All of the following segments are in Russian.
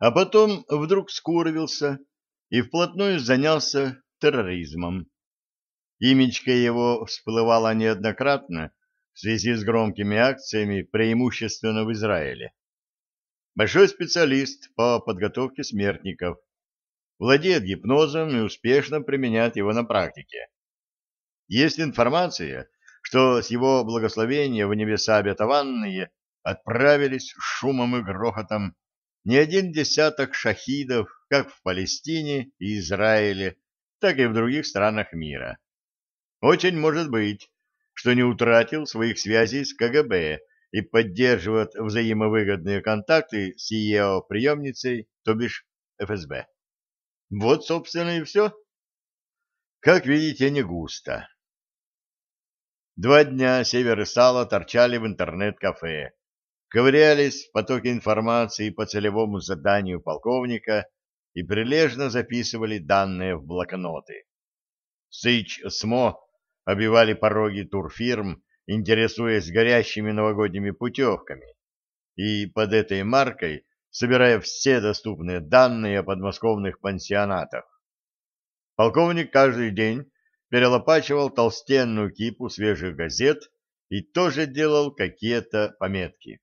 А потом вдруг скурвился и вплотную занялся терроризмом. Имечко его всплывало неоднократно в связи с громкими акциями, преимущественно в Израиле. Большой специалист по подготовке смертников, владеет гипнозом и успешно применяет его на практике. Есть информация, что с его благословения в небеса обетованные отправились шумом и грохотом не один десяток шахидов как в Палестине и Израиле, так и в других странах мира. Очень может быть, что не утратил своих связей с КГБ и поддерживает взаимовыгодные контакты с ее приемницей, то бишь ФСБ. Вот, собственно, и все. Как видите, не густо. Два дня Север и Сало торчали в интернет-кафе, ковырялись в потоке информации по целевому заданию полковника и прилежно записывали данные в блокноты. Сыч СМО обивали пороги турфирм, интересуясь горящими новогодними путевками, и под этой маркой собирая все доступные данные о подмосковных пансионатах. Полковник каждый день перелопачивал толстенную кипу свежих газет и тоже делал какие-то пометки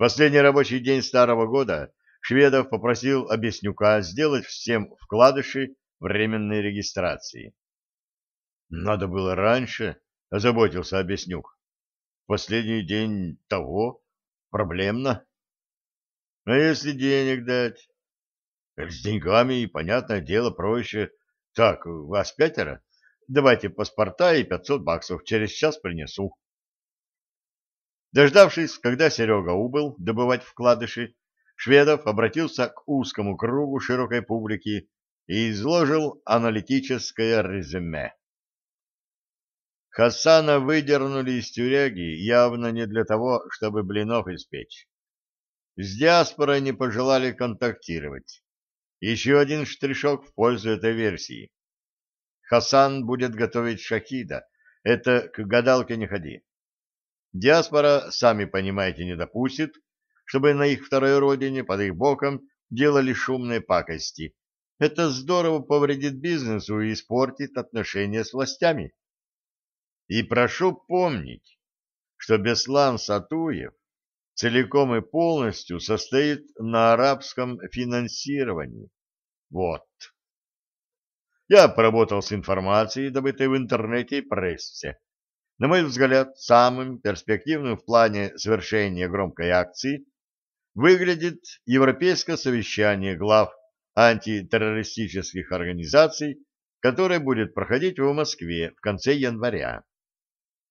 последний рабочий день старого года Шведов попросил Обеснюка сделать всем вкладыши временной регистрации. Надо было раньше, озаботился Обеснюк. Последний день того проблемно. А если денег дать? С деньгами, понятное дело, проще. Так, вас пятеро? Давайте паспорта и пятьсот баксов. Через час принесу. Дождавшись, когда Серега убыл добывать вкладыши, Шведов обратился к узкому кругу широкой публики и изложил аналитическое резюме. Хасана выдернули из тюряги явно не для того, чтобы блинов испечь. С диаспорой не пожелали контактировать. Еще один штришок в пользу этой версии. Хасан будет готовить шахида. Это к гадалке не ходи. Диаспора, сами понимаете, не допустит, чтобы на их второй родине под их боком делали шумные пакости. Это здорово повредит бизнесу и испортит отношения с властями. И прошу помнить, что Беслан Сатуев целиком и полностью состоит на арабском финансировании. Вот. Я поработал с информацией, добытой в интернете и прессе. На мой взгляд, самым перспективным в плане совершения громкой акции выглядит Европейское совещание глав антитеррористических организаций, которое будет проходить в Москве в конце января.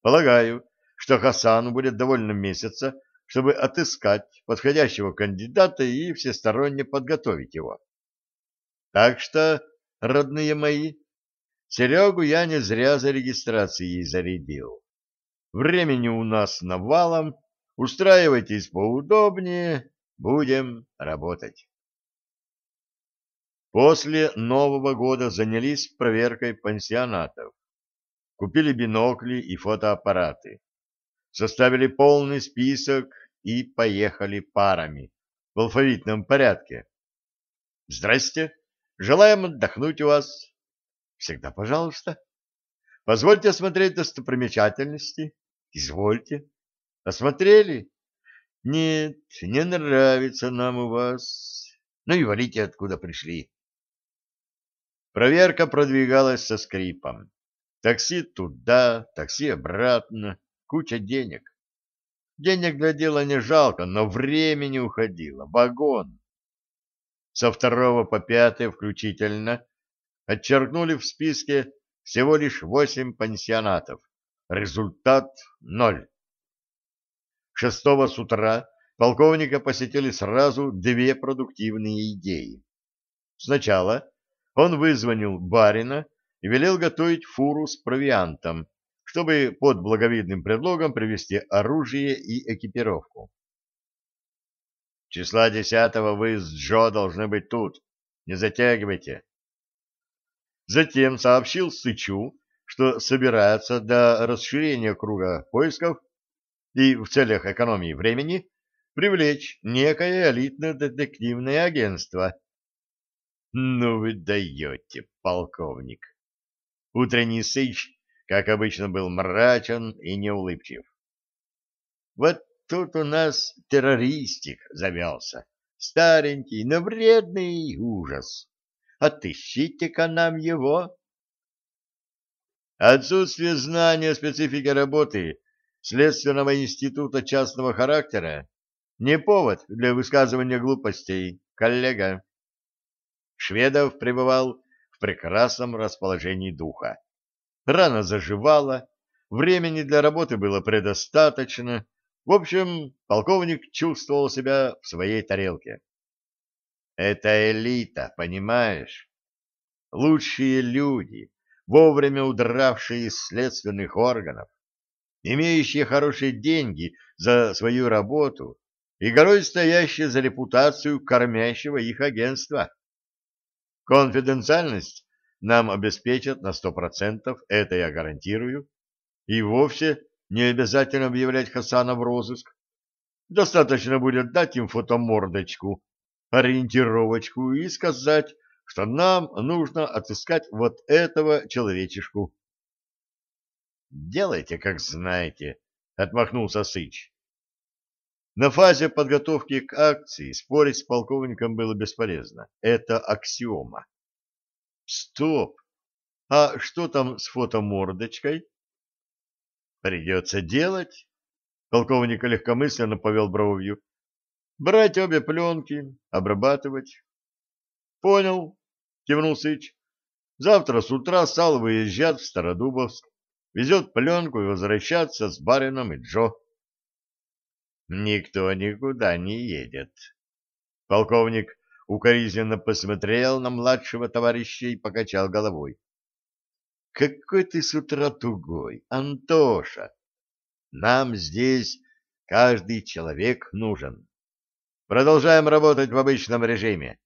Полагаю, что Хасану будет довольно месяца, чтобы отыскать подходящего кандидата и всесторонне подготовить его. Так что, родные мои, Серегу я не зря за регистрацией зарядил. Времени у нас навалом, устраивайтесь поудобнее, будем работать. После Нового года занялись проверкой пансионатов. Купили бинокли и фотоаппараты. Составили полный список и поехали парами в алфавитном порядке. Здрасте, желаем отдохнуть у вас Всегда пожалуйста. Позвольте осмотреть достопримечательности. Извольте. Осмотрели? Нет, не нравится нам у вас. Ну и валите, откуда пришли. Проверка продвигалась со скрипом. Такси туда, такси обратно, куча денег. Денег для дела не жалко, но времени уходило, вагон. Со второго по пятое включительно отчеркнули в списке всего лишь восемь пансионатов. Результат — ноль. Шестого с утра полковника посетили сразу две продуктивные идеи. Сначала он вызвонил барина и велел готовить фуру с провиантом, чтобы под благовидным предлогом привезти оружие и экипировку. Числа десятого вы с Джо должны быть тут. Не затягивайте. Затем сообщил Сычу, что собирается для расширения круга поисков и в целях экономии времени привлечь некое элитное детективное агентство. Ну вы даете, полковник. Утренний сыч, как обычно, был мрачен и неулыбчив. Вот тут у нас террористик завелся, старенький, но вредный ужас. Отыщите-ка нам его. Отсутствие знания специфики работы Следственного института частного характера не повод для высказывания глупостей, коллега. Шведов пребывал в прекрасном расположении духа. Рана заживала, времени для работы было предостаточно. В общем, полковник чувствовал себя в своей тарелке. Это элита, понимаешь? Лучшие люди, вовремя удравшие из следственных органов, имеющие хорошие деньги за свою работу и горой стоящие за репутацию кормящего их агентства. Конфиденциальность нам обеспечат на сто процентов, это я гарантирую, и вовсе не обязательно объявлять Хасана в розыск. Достаточно будет дать им фотомордочку, ориентировочку и сказать, что нам нужно отыскать вот этого человечишку. «Делайте, как знаете», — отмахнулся Сыч. На фазе подготовки к акции спорить с полковником было бесполезно. Это аксиома. Стоп! А что там с фотомордочкой? Придется делать. Полковник легкомысленно повел бровью. Брать обе пленки, обрабатывать. Понял, кивнул Сыч. Завтра с утра Сал выезжает в Стародубовск, везет пленку и возвращаться с барином и Джо. Никто никуда не едет. Полковник укоризненно посмотрел на младшего товарища и покачал головой. — Какой ты с утра тугой, Антоша! Нам здесь каждый человек нужен. Продолжаем работать в обычном режиме.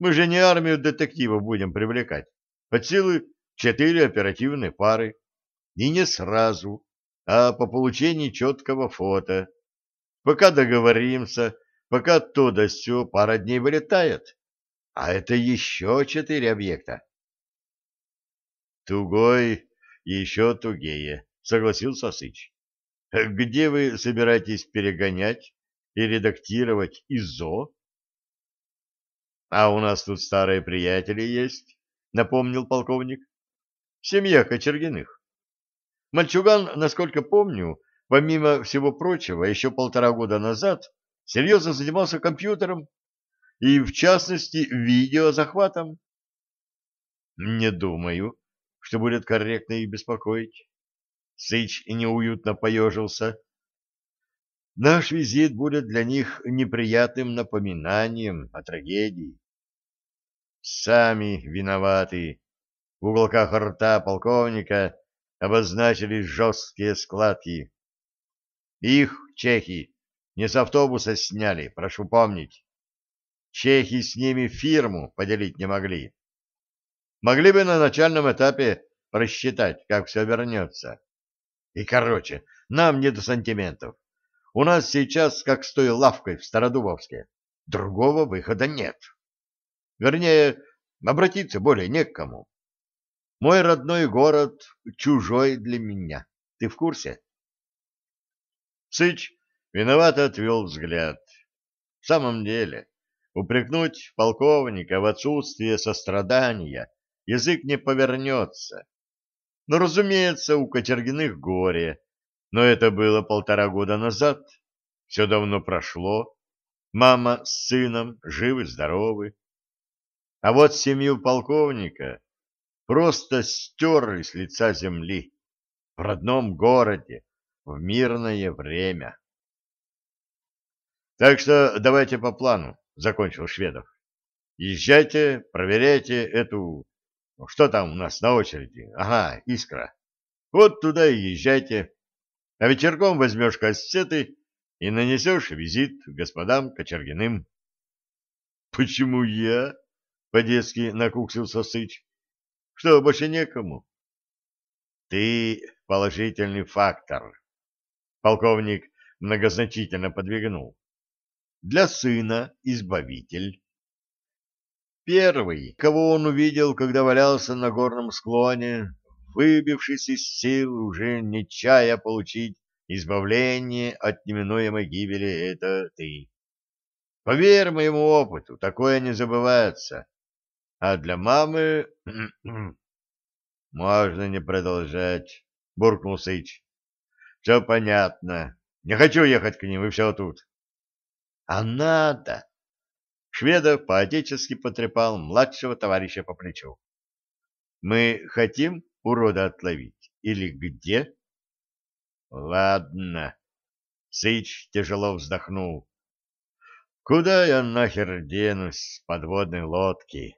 Мы же не армию детективов будем привлекать. От силы четыре оперативные пары. И не сразу, а по получении четкого фото. Пока договоримся, пока то да сё пара дней вылетает. А это еще четыре объекта. Тугой еще тугее, согласился Сыч. Где вы собираетесь перегонять и редактировать ИЗО? А у нас тут старые приятели есть, напомнил полковник. Семья Кочергиных. Мальчуган, насколько помню, помимо всего прочего, еще полтора года назад серьезно занимался компьютером и, в частности, видеозахватом. Не думаю, что будет корректно их беспокоить. Сыч неуютно поежился. Наш визит будет для них неприятным напоминанием о трагедии. Сами виноваты. В уголках рта полковника обозначились жесткие складки. Их, чехи, не с автобуса сняли, прошу помнить. Чехи с ними фирму поделить не могли. Могли бы на начальном этапе просчитать, как все вернется. И, короче, нам не до сантиментов. У нас сейчас как с той лавкой в Стародубовске. Другого выхода нет. Вернее, обратиться более не к кому. Мой родной город чужой для меня. Ты в курсе? Сыч виновато отвел взгляд. В самом деле, упрекнуть полковника в отсутствие сострадания язык не повернется. Но, разумеется, у Кочергиных горе, но это было полтора года назад, все давно прошло, мама с сыном живы-здоровы. А вот семью полковника просто стерли с лица земли в родном городе, в мирное время. Так что давайте по плану, закончил Шведов. Езжайте, проверяйте эту... Что там у нас на очереди? Ага, искра. Вот туда и езжайте. А вечерком возьмешь кассеты и нанесешь визит господам Кочергиным. — Почему я? — по-детски накуксился Сыч. — Что, больше некому? — Ты положительный фактор, Полковник многозначительно подвигнул. для сына избавитель. Первый, кого он увидел, когда валялся на горном склоне, выбившись из сил, уже не чая получить избавление от неминуемой гибели, это ты. Поверь моему опыту, такое не забывается. А для мамы... Можно не продолжать, буркнул Сыч. Все понятно. Не хочу ехать к ним, и все тут. А надо. Шведов поотечески потрепал младшего товарища по плечу. Мы хотим урода отловить или где? Ладно. Сыч тяжело вздохнул. Куда я нахер денусь с подводной лодки?